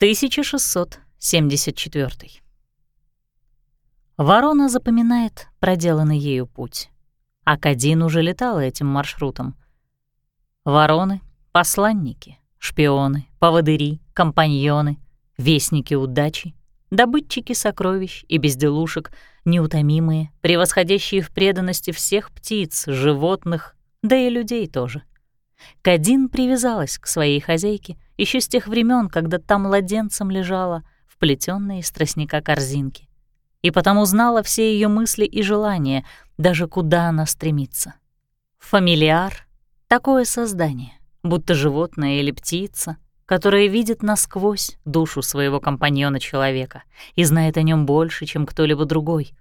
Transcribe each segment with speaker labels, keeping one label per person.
Speaker 1: 1674. Ворона запоминает проделанный ею путь. Акадин уже летала этим маршрутом. Вороны — посланники, шпионы, поводыри, компаньоны, вестники удачи, добытчики сокровищ и безделушек, неутомимые, превосходящие в преданности всех птиц, животных, да и людей тоже. Кадин привязалась к своей хозяйке еще с тех времен, когда там младенцем лежала в плетённой из тростника корзинке, и потому знала все ее мысли и желания, даже куда она стремится. Фамилиар — такое создание, будто животное или птица, которое видит насквозь душу своего компаньона-человека и знает о нем больше, чем кто-либо другой.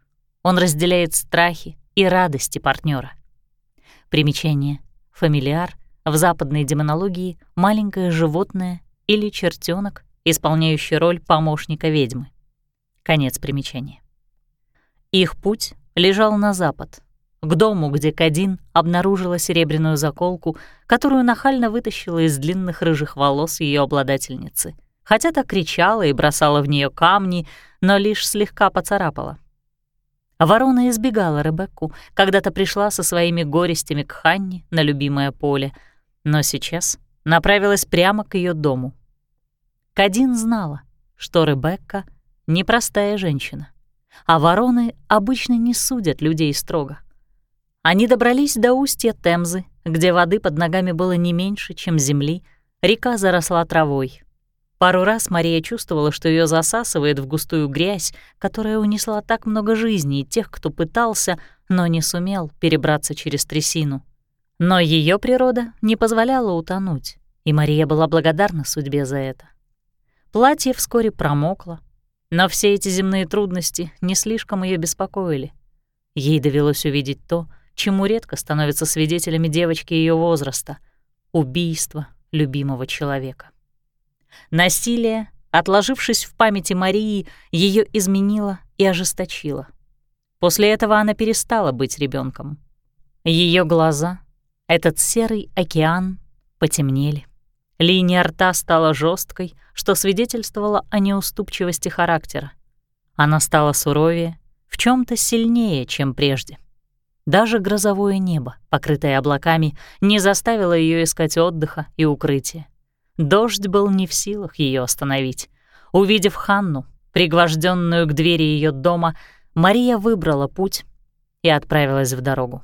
Speaker 1: Он разделяет страхи и радости партнера. Примечание. Фамилиар — в западной демонологии маленькое животное или чертенок, исполняющий роль помощника ведьмы. Конец примечания. Их путь лежал на запад, к дому, где Кадин обнаружила серебряную заколку, которую нахально вытащила из длинных рыжих волос ее обладательницы, хотя та кричала и бросала в нее камни, но лишь слегка поцарапала. Ворона избегала Ребекку, когда-то пришла со своими горестями к Ханне на любимое поле — но сейчас направилась прямо к ее дому. Кадин знала, что Ребекка — непростая женщина, а вороны обычно не судят людей строго. Они добрались до устья Темзы, где воды под ногами было не меньше, чем земли, река заросла травой. Пару раз Мария чувствовала, что ее засасывает в густую грязь, которая унесла так много жизней тех, кто пытался, но не сумел перебраться через трясину. Но ее природа не позволяла утонуть, и Мария была благодарна судьбе за это. Платье вскоре промокло, но все эти земные трудности не слишком ее беспокоили. Ей довелось увидеть то, чему редко становятся свидетелями девочки ее возраста — убийство любимого человека. Насилие, отложившись в памяти Марии, ее изменило и ожесточило. После этого она перестала быть ребенком. Ее глаза этот серый океан потемнели. Линия рта стала жесткой, что свидетельствовало о неуступчивости характера. Она стала суровее, в чем то сильнее, чем прежде. Даже грозовое небо, покрытое облаками, не заставило ее искать отдыха и укрытия. Дождь был не в силах ее остановить. Увидев Ханну, пригвожденную к двери ее дома, Мария выбрала путь и отправилась в дорогу.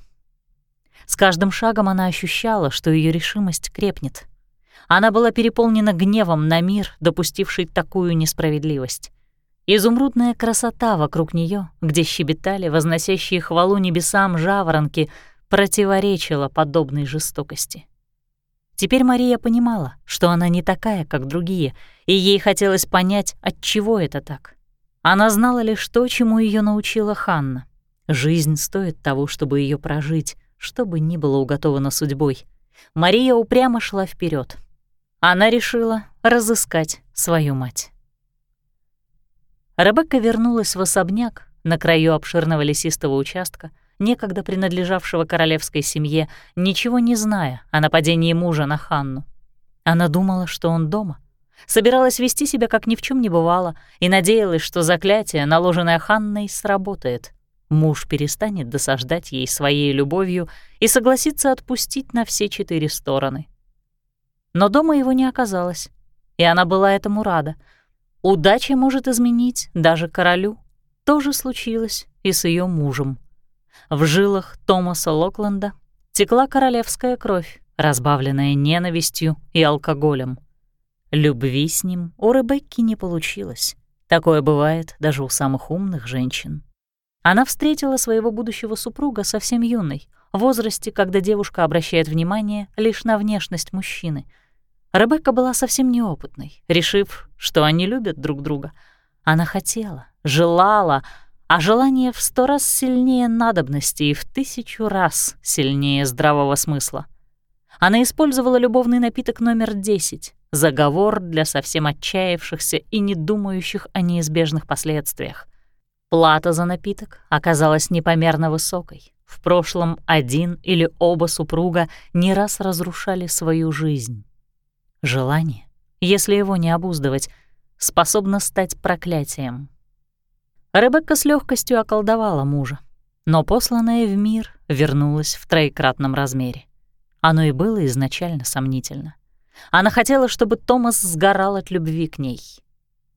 Speaker 1: С каждым шагом она ощущала, что ее решимость крепнет. Она была переполнена гневом на мир, допустивший такую несправедливость. Изумрудная красота вокруг нее, где щебетали возносящие хвалу небесам жаворонки, противоречила подобной жестокости. Теперь Мария понимала, что она не такая, как другие, и ей хотелось понять, от чего это так. Она знала лишь то, чему ее научила Ханна. Жизнь стоит того, чтобы ее прожить, что бы ни было уготовано судьбой. Мария упрямо шла вперед. Она решила разыскать свою мать. Ребекка вернулась в особняк на краю обширного лесистого участка, некогда принадлежавшего королевской семье, ничего не зная о нападении мужа на Ханну. Она думала, что он дома, собиралась вести себя как ни в чем не бывало и надеялась, что заклятие, наложенное Ханной, сработает. Муж перестанет досаждать ей своей любовью и согласится отпустить на все четыре стороны. Но дома его не оказалось, и она была этому рада. Удача может изменить даже королю. То же случилось и с ее мужем. В жилах Томаса Локленда текла королевская кровь, разбавленная ненавистью и алкоголем. Любви с ним у Ребекки не получилось. Такое бывает даже у самых умных женщин. Она встретила своего будущего супруга совсем юной, в возрасте, когда девушка обращает внимание лишь на внешность мужчины. Ребекка была совсем неопытной, решив, что они любят друг друга. Она хотела, желала, а желание в сто раз сильнее надобности и в тысячу раз сильнее здравого смысла. Она использовала любовный напиток номер 10, заговор для совсем отчаявшихся и не думающих о неизбежных последствиях. Плата за напиток оказалась непомерно высокой. В прошлом один или оба супруга не раз разрушали свою жизнь. Желание, если его не обуздывать, способна стать проклятием. Ребекка с легкостью околдовала мужа, но посланное в мир вернулось в троекратном размере. Оно и было изначально сомнительно. Она хотела, чтобы Томас сгорал от любви к ней.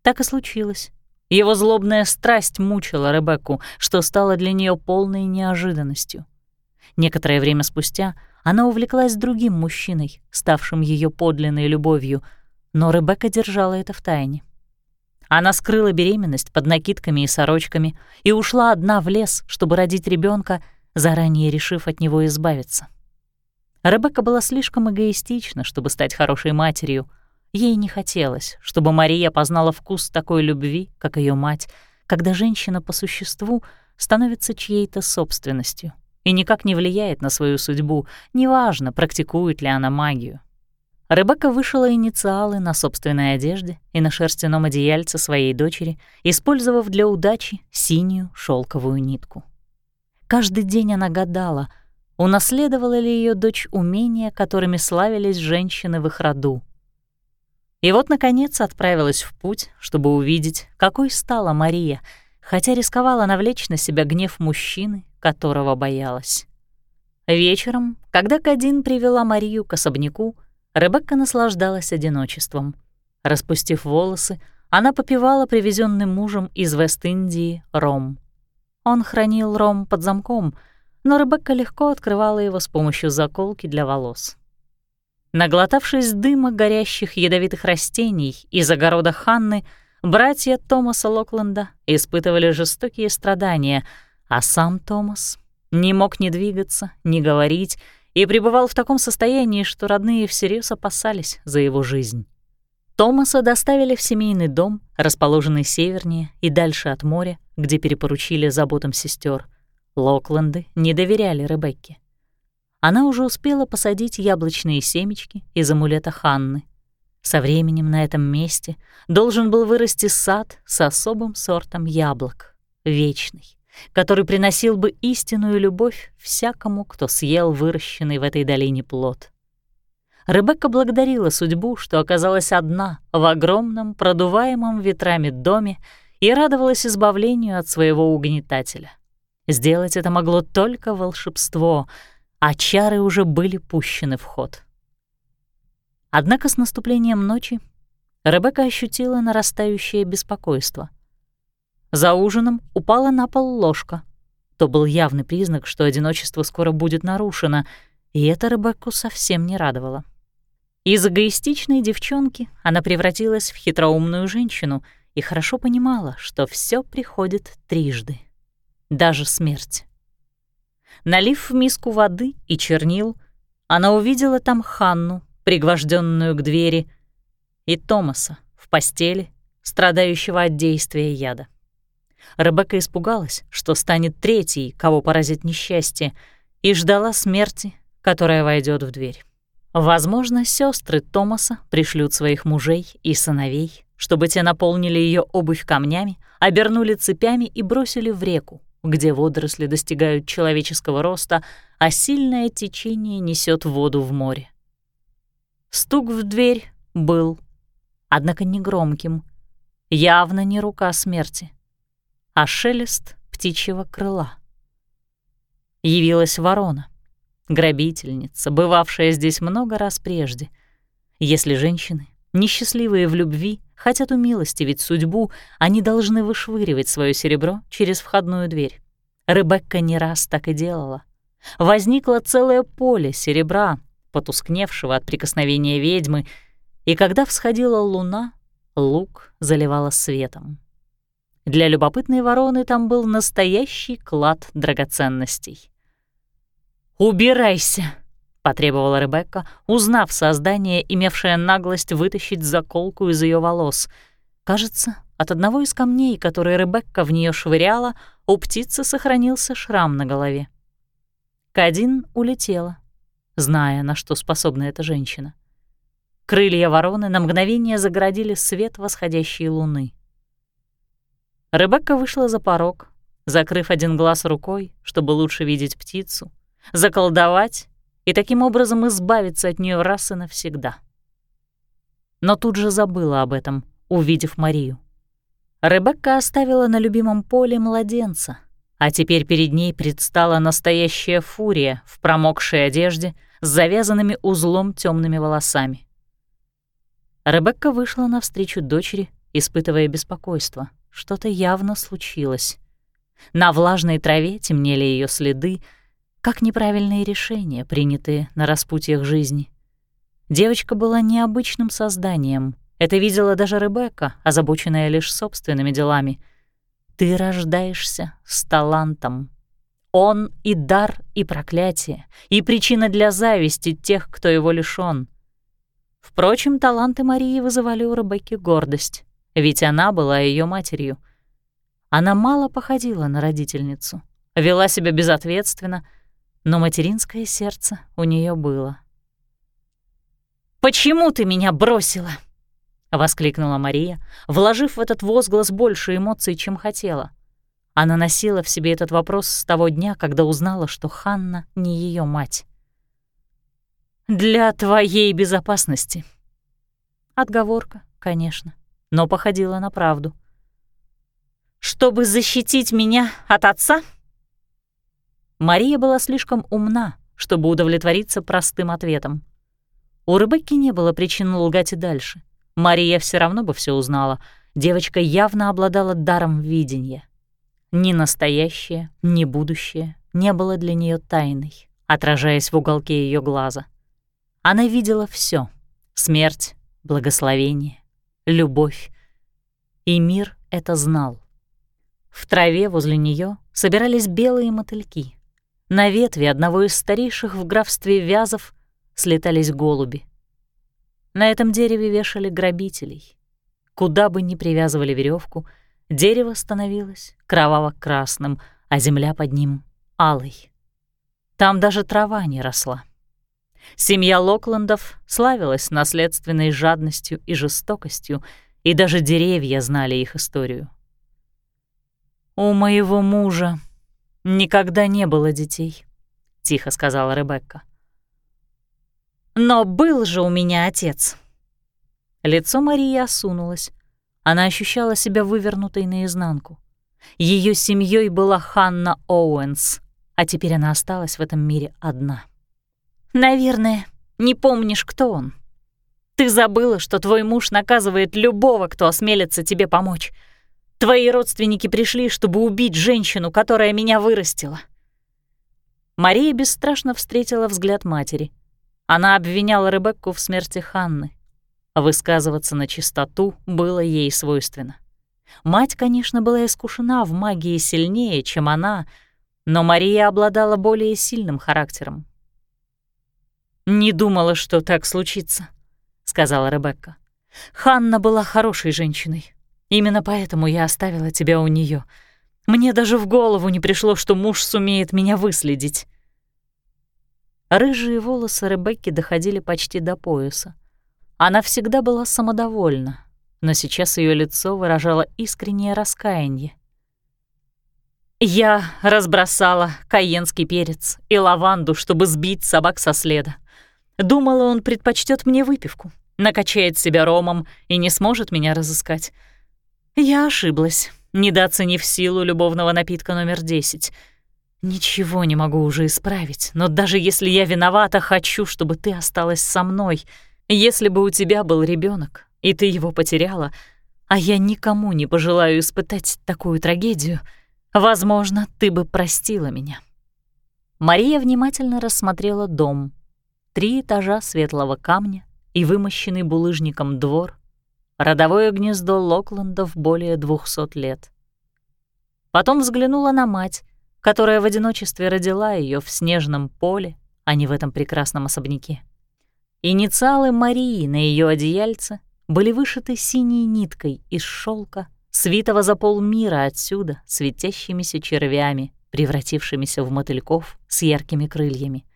Speaker 1: Так и случилось. Его злобная страсть мучила Ребекку, что стало для нее полной неожиданностью. Некоторое время спустя она увлеклась другим мужчиной, ставшим ее подлинной любовью, но Ребекка держала это в тайне. Она скрыла беременность под накидками и сорочками и ушла одна в лес, чтобы родить ребенка, заранее решив от него избавиться. Ребекка была слишком эгоистична, чтобы стать хорошей матерью. Ей не хотелось, чтобы Мария познала вкус такой любви, как ее мать, когда женщина по существу становится чьей-то собственностью и никак не влияет на свою судьбу, неважно, практикует ли она магию. Ребекка вышила инициалы на собственной одежде и на шерстяном одеяльце своей дочери, использовав для удачи синюю шелковую нитку. Каждый день она гадала — унаследовала ли ее дочь умения, которыми славились женщины в их роду. И вот, наконец, отправилась в путь, чтобы увидеть, какой стала Мария, хотя рисковала навлечь на себя гнев мужчины, которого боялась. Вечером, когда Кадин привела Марию к особняку, Ребекка наслаждалась одиночеством. Распустив волосы, она попивала привезенным мужем из Вест-Индии ром. Он хранил ром под замком — но Ребекка легко открывала его с помощью заколки для волос. Наглотавшись дыма горящих ядовитых растений из огорода Ханны, братья Томаса Локленда испытывали жестокие страдания, а сам Томас не мог ни двигаться, ни говорить и пребывал в таком состоянии, что родные всерьез опасались за его жизнь. Томаса доставили в семейный дом, расположенный севернее и дальше от моря, где перепоручили заботам сестер. Локленды не доверяли Ребекке. Она уже успела посадить яблочные семечки из амулета Ханны. Со временем на этом месте должен был вырасти сад с особым сортом яблок, вечный, который приносил бы истинную любовь всякому, кто съел выращенный в этой долине плод. Ребекка благодарила судьбу, что оказалась одна в огромном, продуваемом ветрами доме и радовалась избавлению от своего угнетателя — Сделать это могло только волшебство, а чары уже были пущены в ход. Однако с наступлением ночи Ребекка ощутила нарастающее беспокойство. За ужином упала на пол ложка. То был явный признак, что одиночество скоро будет нарушено, и это Ребекку совсем не радовало. Из эгоистичной девчонки она превратилась в хитроумную женщину и хорошо понимала, что все приходит трижды даже смерть. Налив в миску воды и чернил, она увидела там Ханну, пригвожденную к двери, и Томаса в постели, страдающего от действия яда. Ребекка испугалась, что станет третьей, кого поразит несчастье, и ждала смерти, которая войдет в дверь. Возможно, сестры Томаса пришлют своих мужей и сыновей, чтобы те наполнили ее обувь камнями, обернули цепями и бросили в реку, где водоросли достигают человеческого роста, а сильное течение несет воду в море. Стук в дверь был, однако не громким, явно не рука смерти, а шелест птичьего крыла. Явилась ворона, грабительница, бывавшая здесь много раз прежде. Если женщины, несчастливые в любви, хотят умилостивить судьбу, они должны вышвыривать свое серебро через входную дверь. Ребекка не раз так и делала. Возникло целое поле серебра, потускневшего от прикосновения ведьмы, и когда всходила луна, лук заливала светом. Для любопытной вороны там был настоящий клад драгоценностей. «Убирайся!» Потребовала Ребекка, узнав создание, имевшее наглость вытащить заколку из ее волос. Кажется, от одного из камней, которые Ребекка в нее швыряла, у птицы сохранился шрам на голове. Кадин улетела, зная, на что способна эта женщина. Крылья вороны на мгновение загородили свет восходящей луны. Ребекка вышла за порог, закрыв один глаз рукой, чтобы лучше видеть птицу, заколдовать и таким образом избавиться от нее раз и навсегда. Но тут же забыла об этом, увидев Марию. Ребекка оставила на любимом поле младенца, а теперь перед ней предстала настоящая фурия в промокшей одежде с завязанными узлом темными волосами. Ребекка вышла навстречу дочери, испытывая беспокойство. Что-то явно случилось. На влажной траве темнели ее следы, как неправильные решения, принятые на распутьях жизни. Девочка была необычным созданием. Это видела даже Ребекка, озабоченная лишь собственными делами. Ты рождаешься с талантом. Он и дар, и проклятие, и причина для зависти тех, кто его лишён. Впрочем, таланты Марии вызывали у Ребекки гордость, ведь она была ее матерью. Она мало походила на родительницу, вела себя безответственно, но материнское сердце у нее было. «Почему ты меня бросила?» — воскликнула Мария, вложив в этот возглас больше эмоций, чем хотела. Она носила в себе этот вопрос с того дня, когда узнала, что Ханна не ее мать. «Для твоей безопасности». Отговорка, конечно, но походила на правду. «Чтобы защитить меня от отца?» Мария была слишком умна, чтобы удовлетвориться простым ответом. У Ребекки не было причин лгать и дальше. Мария все равно бы все узнала. Девочка явно обладала даром видения. Ни настоящее, ни будущее не было для нее тайной, отражаясь в уголке ее глаза. Она видела все: смерть, благословение, любовь. И мир это знал. В траве возле нее собирались белые мотыльки. На ветви одного из старейших в графстве вязов слетались голуби. На этом дереве вешали грабителей. Куда бы ни привязывали веревку, дерево становилось кроваво-красным, а земля под ним — алой. Там даже трава не росла. Семья Локландов славилась наследственной жадностью и жестокостью, и даже деревья знали их историю. «У моего мужа никогда не было детей», — тихо сказала Ребекка. Но был же у меня отец. Лицо Марии осунулось. Она ощущала себя вывернутой наизнанку. Ее семьей была Ханна Оуэнс, а теперь она осталась в этом мире одна. «Наверное, не помнишь, кто он. Ты забыла, что твой муж наказывает любого, кто осмелится тебе помочь. Твои родственники пришли, чтобы убить женщину, которая меня вырастила». Мария бесстрашно встретила взгляд матери — она обвиняла Ребекку в смерти Ханны. Высказываться на чистоту было ей свойственно. Мать, конечно, была искушена в магии сильнее, чем она, но Мария обладала более сильным характером. «Не думала, что так случится», — сказала Ребекка. «Ханна была хорошей женщиной. Именно поэтому я оставила тебя у нее. Мне даже в голову не пришло, что муж сумеет меня выследить». Рыжие волосы Ребекки доходили почти до пояса. Она всегда была самодовольна, но сейчас ее лицо выражало искреннее раскаяние. «Я разбросала каенский перец и лаванду, чтобы сбить собак со следа. Думала, он предпочтет мне выпивку, накачает себя ромом и не сможет меня разыскать. Я ошиблась, недооценив силу любовного напитка номер десять — Ничего не могу уже исправить, но даже если я виновата, хочу, чтобы ты осталась со мной. Если бы у тебя был ребенок, и ты его потеряла, а я никому не пожелаю испытать такую трагедию, возможно, ты бы простила меня». Мария внимательно рассмотрела дом. Три этажа светлого камня и вымощенный булыжником двор. Родовое гнездо Локландов более двухсот лет. Потом взглянула на мать, которая в одиночестве родила ее в снежном поле, а не в этом прекрасном особняке. Инициалы Марии на ее одеяльце были вышиты синей ниткой из шелка, свитого за полмира отсюда, светящимися червями, превратившимися в мотыльков с яркими крыльями.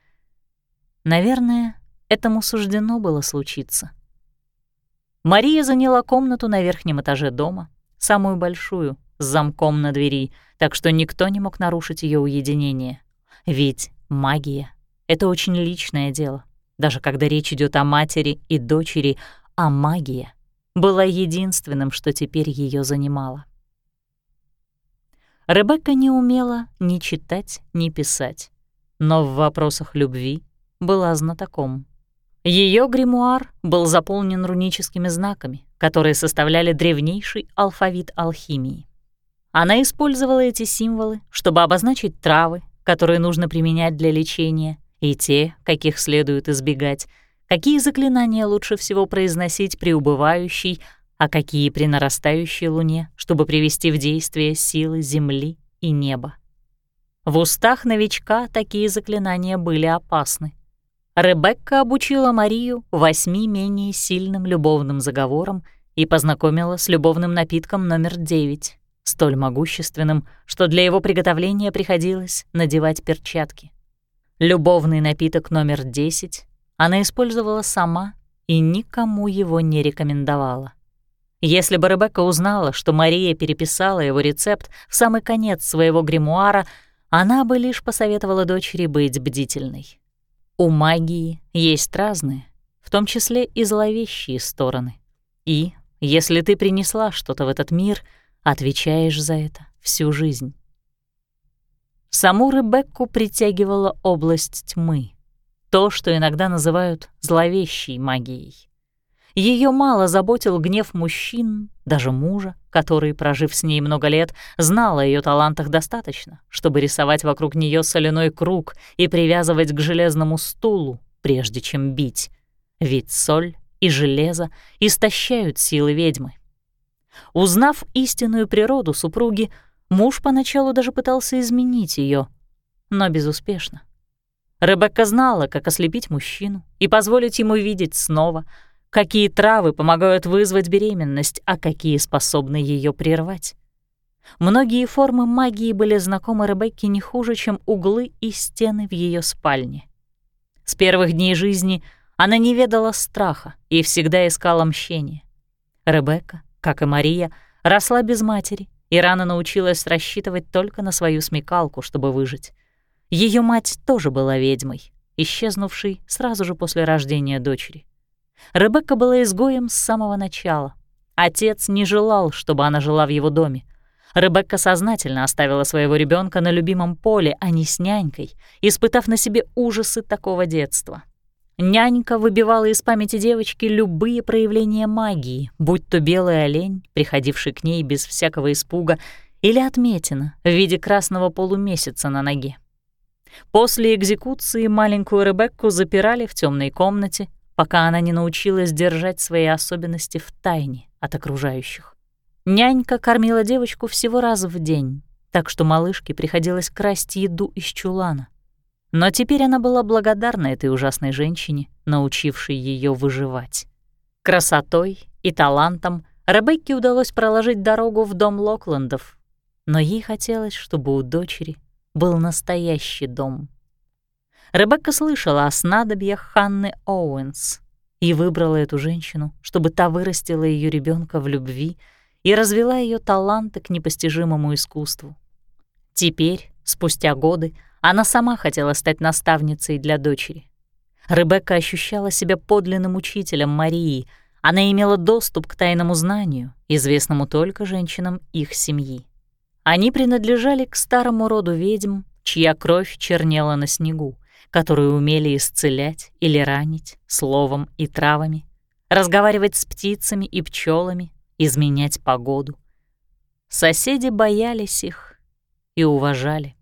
Speaker 1: Наверное, этому суждено было случиться. Мария заняла комнату на верхнем этаже дома, самую большую, с замком на двери, так что никто не мог нарушить ее уединение. Ведь магия — это очень личное дело, даже когда речь идет о матери и дочери, а магия была единственным, что теперь ее занимало. Ребекка не умела ни читать, ни писать, но в вопросах любви была знатоком. Ее гримуар был заполнен руническими знаками, которые составляли древнейший алфавит алхимии. Она использовала эти символы, чтобы обозначить травы, которые нужно применять для лечения, и те, каких следует избегать, какие заклинания лучше всего произносить при убывающей, а какие при нарастающей луне, чтобы привести в действие силы земли и неба. В устах новичка такие заклинания были опасны. Ребекка обучила Марию восьми менее сильным любовным заговорам и познакомила с любовным напитком номер девять, столь могущественным, что для его приготовления приходилось надевать перчатки. Любовный напиток номер десять она использовала сама и никому его не рекомендовала. Если бы Ребекка узнала, что Мария переписала его рецепт в самый конец своего гримуара, она бы лишь посоветовала дочери быть бдительной. У магии есть разные, в том числе и зловещие стороны. И, если ты принесла что-то в этот мир, отвечаешь за это всю жизнь. Саму Ребекку притягивала область тьмы, то, что иногда называют зловещей магией. Ее мало заботил гнев мужчин, даже мужа, который, прожив с ней много лет, знал о ее талантах достаточно, чтобы рисовать вокруг нее соляной круг и привязывать к железному стулу, прежде чем бить. Ведь соль и железо истощают силы ведьмы. Узнав истинную природу супруги, муж поначалу даже пытался изменить ее, но безуспешно. Ребекка знала, как ослепить мужчину и позволить ему видеть снова — какие травы помогают вызвать беременность, а какие способны ее прервать. Многие формы магии были знакомы Ребекке не хуже, чем углы и стены в ее спальне. С первых дней жизни она не ведала страха и всегда искала мщения. Ребекка, как и Мария, росла без матери и рано научилась рассчитывать только на свою смекалку, чтобы выжить. Ее мать тоже была ведьмой, исчезнувшей сразу же после рождения дочери. Ребекка была изгоем с самого начала. Отец не желал, чтобы она жила в его доме. Ребекка сознательно оставила своего ребенка на любимом поле, а не с нянькой, испытав на себе ужасы такого детства. Нянька выбивала из памяти девочки любые проявления магии, будь то белый олень, приходивший к ней без всякого испуга, или отметина в виде красного полумесяца на ноге. После экзекуции маленькую Ребекку запирали в темной комнате, пока она не научилась держать свои особенности в тайне от окружающих. Нянька кормила девочку всего раз в день, так что малышке приходилось красть еду из чулана. Но теперь она была благодарна этой ужасной женщине, научившей ее выживать. Красотой и талантом Ребекке удалось проложить дорогу в дом Локландов, но ей хотелось, чтобы у дочери был настоящий дом — Ребекка слышала о снадобьях Ханны Оуэнс и выбрала эту женщину, чтобы та вырастила ее ребенка в любви и развела ее таланты к непостижимому искусству. Теперь, спустя годы, она сама хотела стать наставницей для дочери. Ребекка ощущала себя подлинным учителем Марии, она имела доступ к тайному знанию, известному только женщинам их семьи. Они принадлежали к старому роду ведьм, чья кровь чернела на снегу которые умели исцелять или ранить словом и травами, разговаривать с птицами и пчелами, изменять погоду. Соседи боялись их и уважали.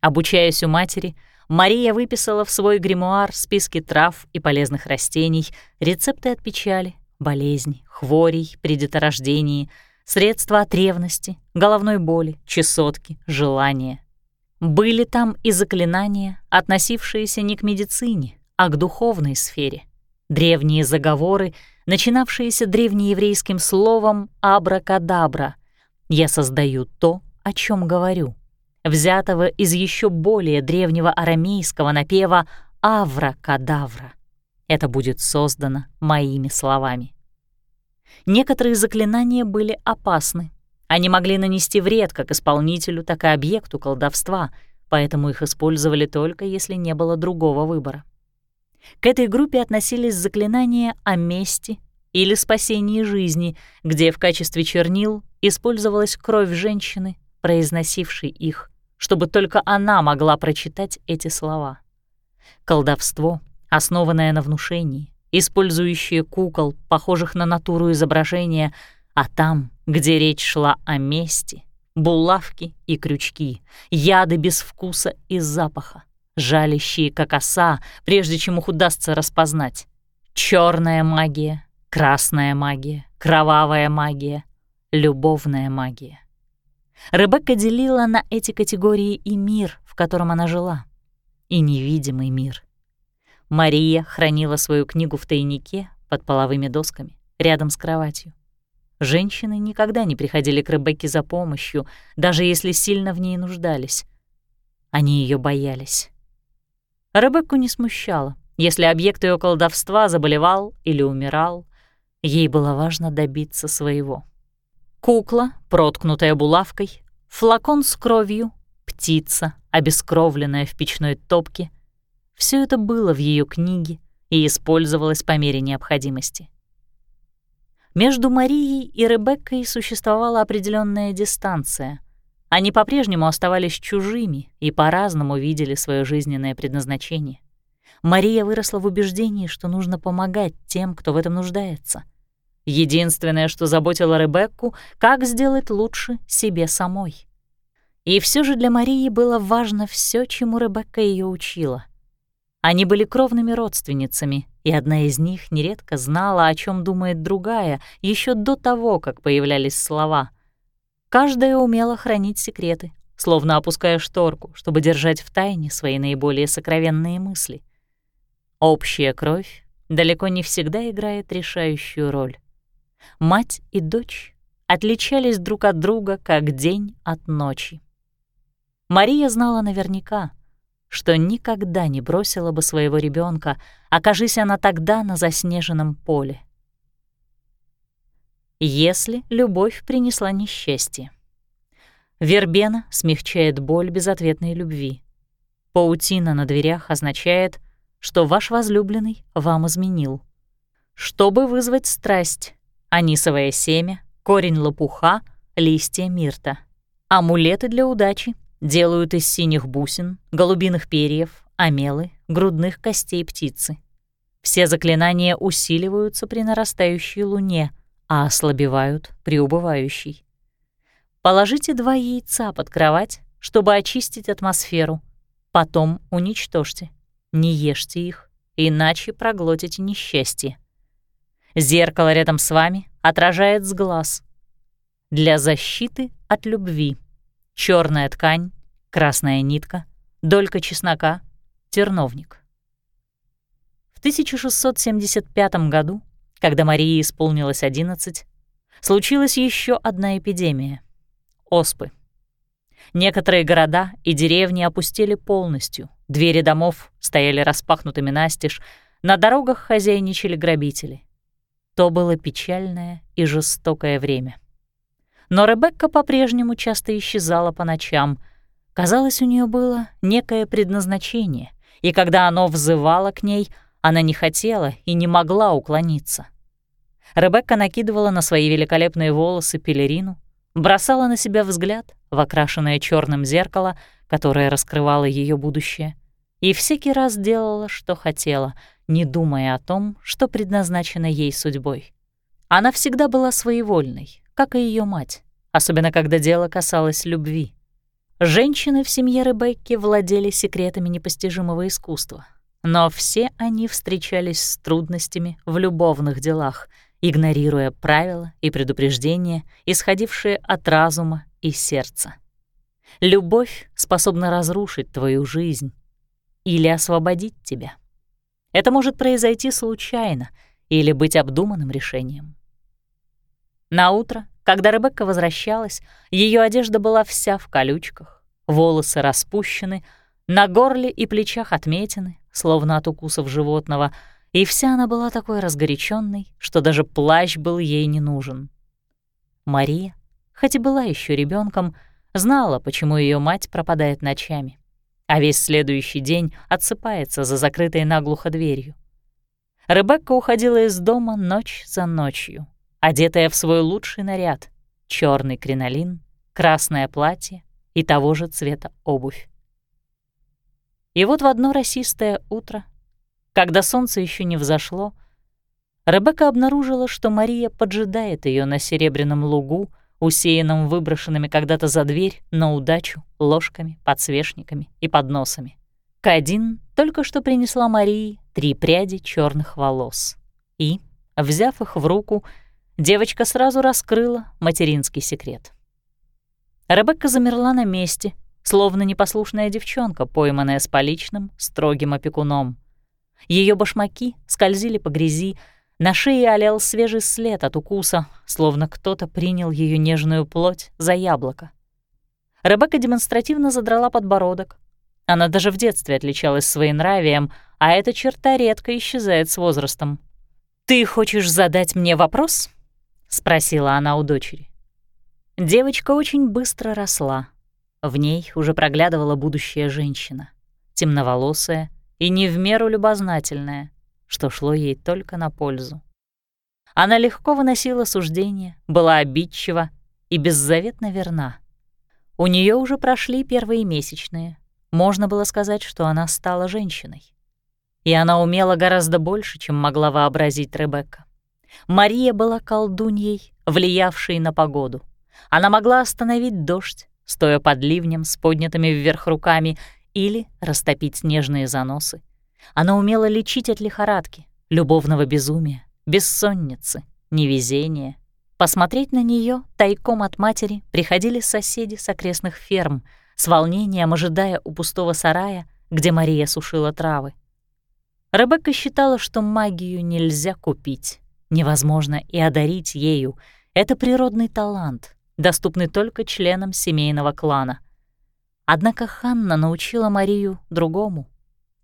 Speaker 1: Обучаясь у матери, Мария выписала в свой гримуар списки трав и полезных растений, рецепты от печали, болезней, хворей при деторождении, средства от ревности, головной боли, чесотки, желания, были там и заклинания, относившиеся не к медицине, а к духовной сфере. Древние заговоры, начинавшиеся древнееврейским словом «абракадабра» «я создаю то, о чем говорю», взятого из еще более древнего арамейского напева «авракадавра». Это будет создано моими словами. Некоторые заклинания были опасны, они могли нанести вред как исполнителю, так и объекту колдовства, поэтому их использовали только если не было другого выбора. К этой группе относились заклинания о мести, или спасении жизни, где в качестве чернил использовалась кровь женщины, произносившей их, чтобы только она могла прочитать эти слова. Колдовство, основанное на внушении, использующее кукол, похожих на натуру изображения, а там, где речь шла о мести, булавки и крючки, яды без вкуса и запаха, жалящие как оса, прежде чем их удастся распознать. Черная магия, красная магия, кровавая магия, любовная магия. Ребекка делила на эти категории и мир, в котором она жила, и невидимый мир. Мария хранила свою книгу в тайнике под половыми досками, рядом с кроватью. Женщины никогда не приходили к Ребекке за помощью, даже если сильно в ней нуждались. Они ее боялись. Ребекку не смущало, если объект ее колдовства заболевал или умирал. Ей было важно добиться своего. Кукла, проткнутая булавкой, флакон с кровью, птица, обескровленная в печной топке — все это было в ее книге и использовалось по мере необходимости. Между Марией и Ребеккой существовала определенная дистанция. Они по-прежнему оставались чужими и по-разному видели свое жизненное предназначение. Мария выросла в убеждении, что нужно помогать тем, кто в этом нуждается — Единственное, что заботило Ребекку, как сделать лучше себе самой. И все же для Марии было важно все, чему Ребекка ее учила. Они были кровными родственницами, и одна из них нередко знала, о чем думает другая, еще до того, как появлялись слова. Каждая умела хранить секреты, словно опуская шторку, чтобы держать в тайне свои наиболее сокровенные мысли. Общая кровь далеко не всегда играет решающую роль. Мать и дочь отличались друг от друга как день от ночи. Мария знала наверняка, что никогда не бросила бы своего ребенка, окажись она тогда на заснеженном поле. Если любовь принесла несчастье. Вербена смягчает боль безответной любви. Паутина на дверях означает, что ваш возлюбленный вам изменил. Чтобы вызвать страсть, анисовое семя, корень лопуха, листья мирта. Амулеты для удачи делают из синих бусин, голубиных перьев, амелы, грудных костей птицы. Все заклинания усиливаются при нарастающей луне, а ослабевают при убывающей. Положите два яйца под кровать, чтобы очистить атмосферу. Потом уничтожьте. Не ешьте их, иначе проглотите несчастье. Зеркало рядом с вами отражает с глаз. Для защиты от любви. Черная ткань, красная нитка, долька чеснока, терновник. В 1675 году, когда Марии исполнилось 11, случилась еще одна эпидемия — оспы. Некоторые города и деревни опустели полностью, двери домов стояли распахнутыми настежь, на дорогах хозяйничали грабители. То было печальное и жестокое время. Но Ребекка по-прежнему часто исчезала по ночам. Казалось, у нее было некое предназначение, и когда оно взывало к ней, она не хотела и не могла уклониться. Ребекка накидывала на свои великолепные волосы пелерину, бросала на себя взгляд в окрашенное черным зеркало, которое раскрывало ее будущее, и всякий раз делала, что хотела — не думая о том, что предназначено ей судьбой. Она всегда была своевольной, как и ее мать, особенно когда дело касалось любви. Женщины в семье Ребекки владели секретами непостижимого искусства, но все они встречались с трудностями в любовных делах, игнорируя правила и предупреждения, исходившие от разума и сердца. Любовь способна разрушить твою жизнь или освободить тебя. Это может произойти случайно или быть обдуманным решением. На утро, когда Ребекка возвращалась, ее одежда была вся в колючках, волосы распущены, на горле и плечах отметины, словно от укусов животного, и вся она была такой разгоряченной, что даже плащ был ей не нужен. Мария, хоть и была еще ребенком, знала, почему ее мать пропадает ночами а весь следующий день отсыпается за закрытой наглухо дверью. Ребекка уходила из дома ночь за ночью, одетая в свой лучший наряд — черный кринолин, красное платье и того же цвета обувь. И вот в одно росистое утро, когда солнце еще не взошло, Ребекка обнаружила, что Мария поджидает ее на серебряном лугу, усеянном выброшенными когда-то за дверь на удачу ложками, подсвечниками и подносами. Кадин только что принесла Марии три пряди черных волос. И, взяв их в руку, девочка сразу раскрыла материнский секрет. Ребекка замерла на месте, словно непослушная девчонка, пойманная с поличным, строгим опекуном. Ее башмаки скользили по грязи, на шее олел свежий след от укуса, словно кто-то принял ее нежную плоть за яблоко. Ребекка демонстративно задрала подбородок, она даже в детстве отличалась своенравием, а эта черта редко исчезает с возрастом. «Ты хочешь задать мне вопрос?» — спросила она у дочери. Девочка очень быстро росла. В ней уже проглядывала будущая женщина, темноволосая и не в меру любознательная, что шло ей только на пользу. Она легко выносила суждения, была обидчива и беззаветно верна. У нее уже прошли первые месячные, можно было сказать, что она стала женщиной. И она умела гораздо больше, чем могла вообразить Ребекка. Мария была колдуньей, влиявшей на погоду. Она могла остановить дождь, стоя под ливнем с поднятыми вверх руками, или растопить снежные заносы. Она умела лечить от лихорадки, любовного безумия, бессонницы, невезения. Посмотреть на нее тайком от матери приходили соседи с окрестных ферм — с волнением ожидая у пустого сарая, где Мария сушила травы. Ребекка считала, что магию нельзя купить, невозможно и одарить ею. Это природный талант, доступный только членам семейного клана. Однако Ханна научила Марию другому.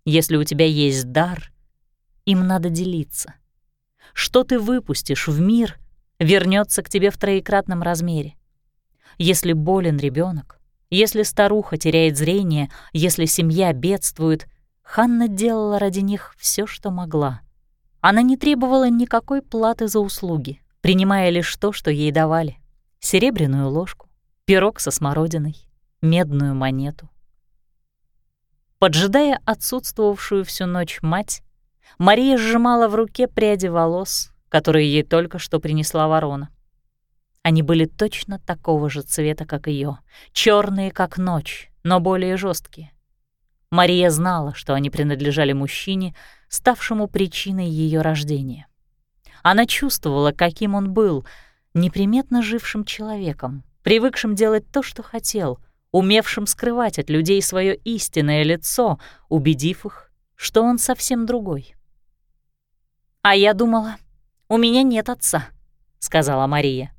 Speaker 1: Если у тебя есть дар, им надо делиться. Что ты выпустишь в мир, вернется к тебе в троекратном размере. Если болен ребенок, если старуха теряет зрение, если семья бедствует, Ханна делала ради них все, что могла. Она не требовала никакой платы за услуги, принимая лишь то, что ей давали. Серебряную ложку, пирог со смородиной, медную монету. Поджидая отсутствовавшую всю ночь мать, Мария сжимала в руке пряди волос, которые ей только что принесла ворона. Они были точно такого же цвета, как ее, черные, как ночь, но более жесткие. Мария знала, что они принадлежали мужчине, ставшему причиной ее рождения. Она чувствовала, каким он был, неприметно жившим человеком, привыкшим делать то, что хотел, умевшим скрывать от людей свое истинное лицо, убедив их, что он совсем другой. «А я думала, у меня нет отца», — сказала Мария.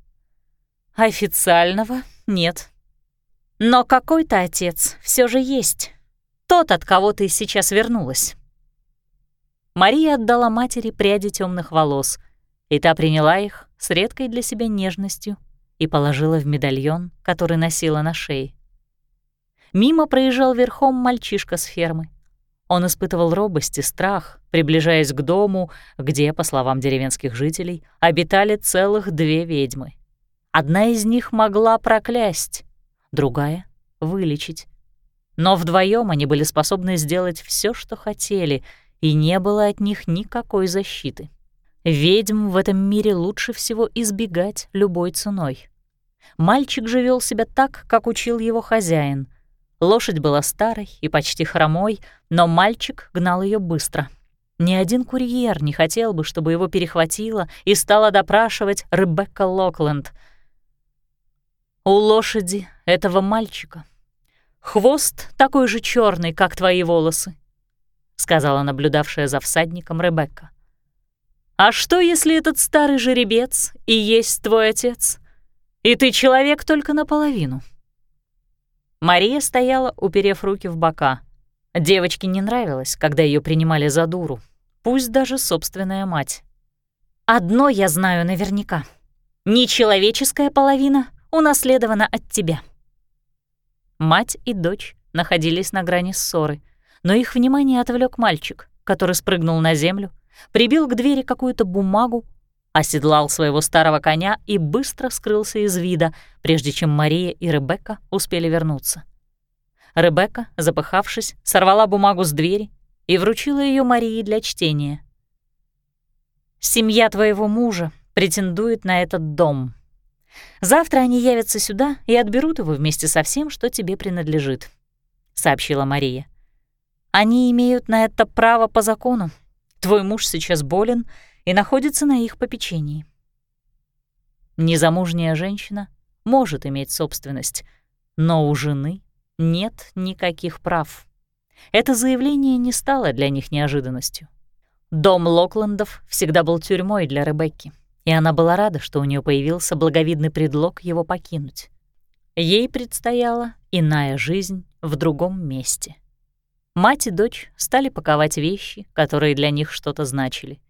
Speaker 1: Официального нет. Но какой-то отец все же есть. Тот, от кого ты сейчас вернулась. Мария отдала матери пряди темных волос, и та приняла их с редкой для себя нежностью и положила в медальон, который носила на шее. Мимо проезжал верхом мальчишка с фермы. Он испытывал робость и страх, приближаясь к дому, где, по словам деревенских жителей, обитали целых две ведьмы. Одна из них могла проклясть, другая — вылечить. Но вдвоем они были способны сделать все, что хотели, и не было от них никакой защиты. Ведьм в этом мире лучше всего избегать любой ценой. Мальчик же вел себя так, как учил его хозяин. Лошадь была старой и почти хромой, но мальчик гнал ее быстро. Ни один курьер не хотел бы, чтобы его перехватила и стала допрашивать Ребекка Локленд — у лошади этого мальчика хвост такой же черный, как твои волосы, сказала наблюдавшая за всадником Ребекка. А что, если этот старый жеребец и есть твой отец, и ты человек только наполовину? Мария стояла, уперев руки в бока. Девочке не нравилось, когда ее принимали за дуру, пусть даже собственная мать. «Одно я знаю наверняка. Нечеловеческая половина унаследовано от тебя». Мать и дочь находились на грани ссоры, но их внимание отвлек мальчик, который спрыгнул на землю, прибил к двери какую-то бумагу, оседлал своего старого коня и быстро скрылся из вида, прежде чем Мария и Ребекка успели вернуться. Ребекка, запыхавшись, сорвала бумагу с двери и вручила ее Марии для чтения. «Семья твоего мужа претендует на этот дом. Завтра они явятся сюда и отберут его вместе со всем, что тебе принадлежит», — сообщила Мария. «Они имеют на это право по закону. Твой муж сейчас болен и находится на их попечении». Незамужняя женщина может иметь собственность, но у жены нет никаких прав. Это заявление не стало для них неожиданностью. Дом Локландов всегда был тюрьмой для Ребекки, и она была рада, что у нее появился благовидный предлог его покинуть. Ей предстояла иная жизнь в другом месте. Мать и дочь стали паковать вещи, которые для них что-то значили.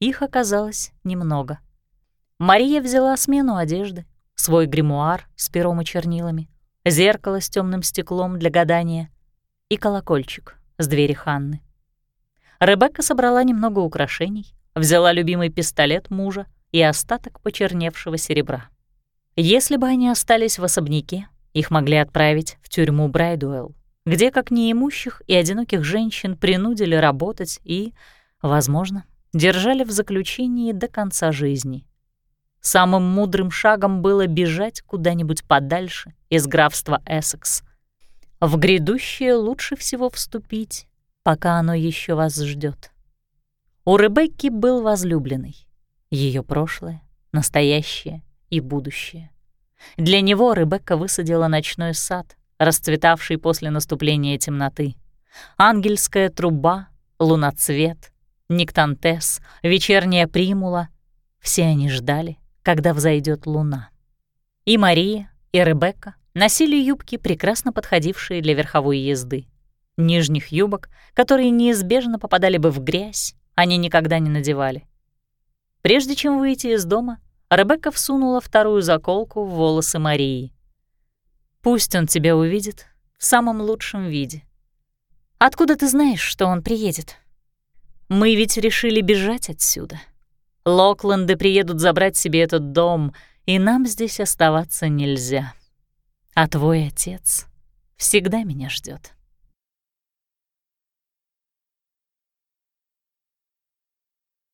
Speaker 1: Их оказалось немного. Мария взяла смену одежды, свой гримуар с пером и чернилами, зеркало с темным стеклом для гадания и колокольчик с двери Ханны. Ребекка собрала немного украшений, взяла любимый пистолет мужа и остаток почерневшего серебра. Если бы они остались в особняке, их могли отправить в тюрьму Брайдуэлл, где как неимущих и одиноких женщин принудили работать и, возможно, держали в заключении до конца жизни. Самым мудрым шагом было бежать куда-нибудь подальше из графства Эссекс. В грядущее лучше всего вступить, пока оно еще вас ждет. У Ребекки был возлюбленный, ее прошлое, настоящее и будущее. Для него Ребекка высадила ночной сад, расцветавший после наступления темноты. Ангельская труба, луноцвет, никтантес, вечерняя примула — все они ждали, когда взойдет луна. И Мария, и Ребекка носили юбки, прекрасно подходившие для верховой езды. Нижних юбок, которые неизбежно попадали бы в грязь, они никогда не надевали. Прежде чем выйти из дома, Ребекка всунула вторую заколку в волосы Марии. «Пусть он тебя увидит в самом лучшем виде. Откуда ты знаешь, что он приедет? Мы ведь решили бежать отсюда». Локленды приедут забрать себе этот дом, и нам здесь оставаться нельзя. А твой отец всегда меня ждет.